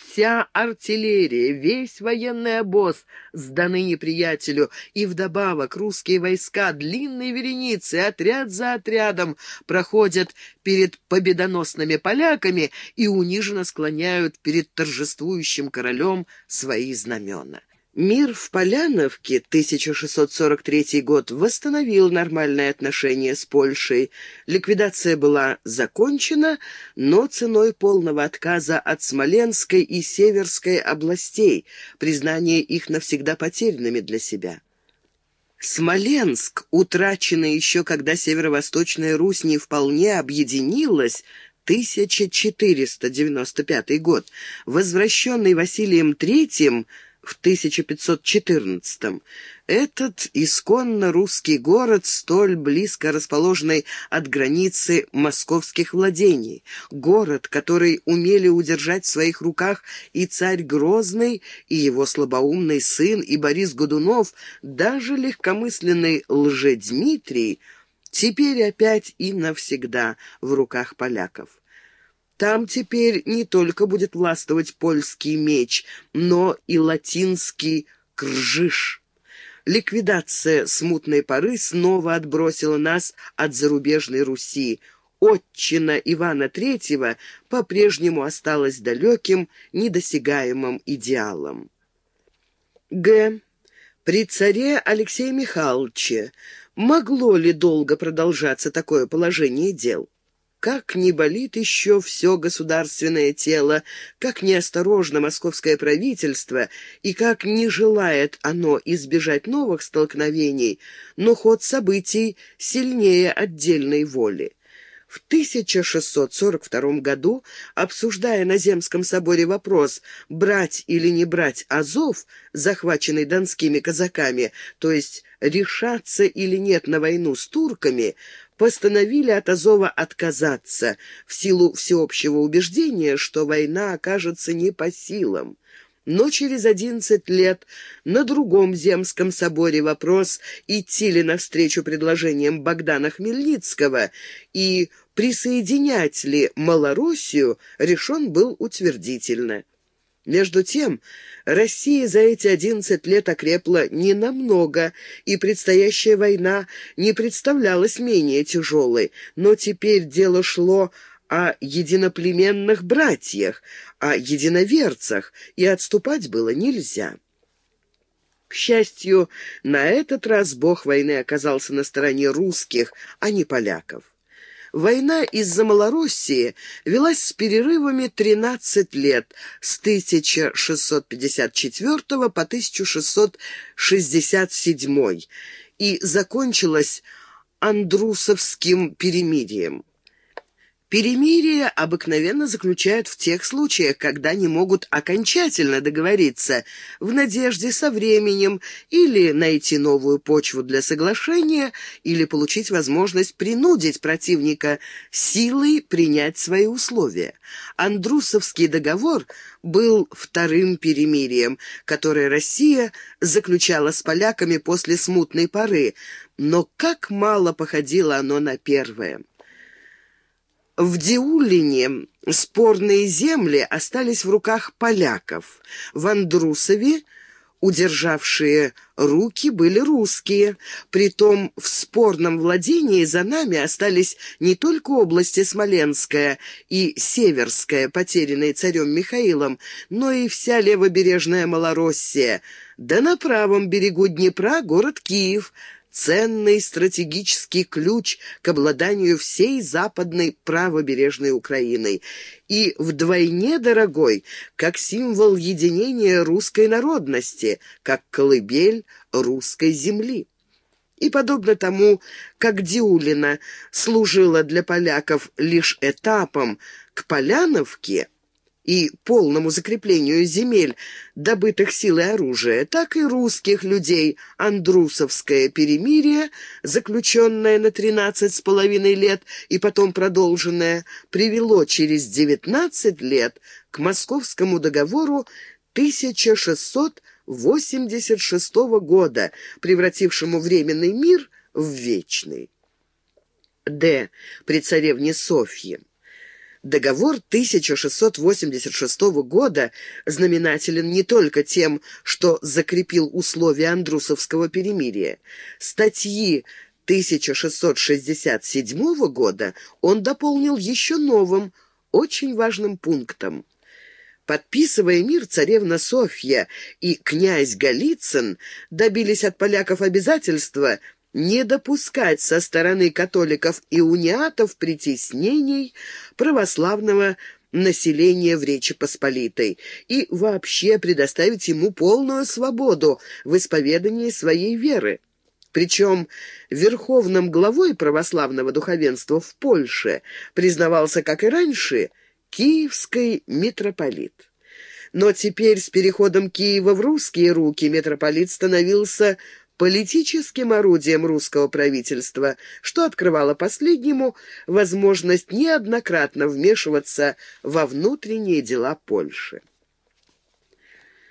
Вся артиллерия, весь военный обоз сданы неприятелю, и вдобавок русские войска длинной вереницы, отряд за отрядом, проходят перед победоносными поляками и униженно склоняют перед торжествующим королем свои знамена. Мир в Поляновке, 1643 год, восстановил нормальные отношения с Польшей. Ликвидация была закончена, но ценой полного отказа от Смоленской и Северской областей, признания их навсегда потерянными для себя. Смоленск, утраченный еще когда Северо-Восточная Русь не вполне объединилась, 1495 год, возвращенный Василием III – в 1514-м. Этот исконно русский город, столь близко расположенный от границы московских владений, город, который умели удержать в своих руках и царь Грозный, и его слабоумный сын, и Борис Годунов, даже легкомысленный лжедмитрий, теперь опять и навсегда в руках поляков. Там теперь не только будет властвовать польский меч, но и латинский кржиш. Ликвидация смутной поры снова отбросила нас от зарубежной Руси. Отчина Ивана Третьего по-прежнему осталась далеким, недосягаемым идеалом. Г. При царе Алексея Михайловиче могло ли долго продолжаться такое положение дел? Как не болит еще все государственное тело, как неосторожно московское правительство и как не желает оно избежать новых столкновений, но ход событий сильнее отдельной воли. В 1642 году, обсуждая на Земском соборе вопрос, брать или не брать Азов, захваченный донскими казаками, то есть решаться или нет на войну с турками, постановили от Азова отказаться в силу всеобщего убеждения, что война окажется не по силам. Но через одиннадцать лет на другом Земском соборе вопрос, идти ли навстречу предложениям Богдана Хмельницкого и присоединять ли Малороссию, решен был утвердительно. Между тем, Россия за эти одиннадцать лет окрепла ненамного, и предстоящая война не представлялась менее тяжелой, но теперь дело шло о единоплеменных братьях, о единоверцах, и отступать было нельзя. К счастью, на этот раз бог войны оказался на стороне русских, а не поляков. Война из-за Малороссии велась с перерывами 13 лет, с 1654 по 1667, и закончилась Андрусовским перемирием. Перемирие обыкновенно заключают в тех случаях, когда не могут окончательно договориться, в надежде со временем или найти новую почву для соглашения, или получить возможность принудить противника силой принять свои условия. Андрусовский договор был вторым перемирием, которое Россия заключала с поляками после смутной поры, но как мало походило оно на первое. В Диулине спорные земли остались в руках поляков. В Андрусове удержавшие руки были русские. Притом в спорном владении за нами остались не только области Смоленская и Северская, потерянные царем Михаилом, но и вся левобережная Малороссия, да на правом берегу Днепра город Киев – ценный стратегический ключ к обладанию всей западной правобережной Украиной и вдвойне дорогой, как символ единения русской народности, как колыбель русской земли. И подобно тому, как Диулина служила для поляков лишь этапом к Поляновке – и полному закреплению земель, добытых силой оружия, так и русских людей Андрусовское перемирие, заключенное на тринадцать с половиной лет и потом продолженное, привело через девятнадцать лет к Московскому договору 1686 года, превратившему временный мир в вечный. Д. При царевне Софье. Договор 1686 года знаменателен не только тем, что закрепил условия Андрусовского перемирия. Статьи 1667 года он дополнил еще новым, очень важным пунктом. Подписывая мир, царевна Софья и князь Голицын добились от поляков обязательства не допускать со стороны католиков и униатов притеснений православного населения в Речи Посполитой и вообще предоставить ему полную свободу в исповедании своей веры. Причем верховным главой православного духовенства в Польше признавался, как и раньше, киевский митрополит. Но теперь с переходом Киева в русские руки митрополит становился политическим орудием русского правительства, что открывало последнему возможность неоднократно вмешиваться во внутренние дела Польши.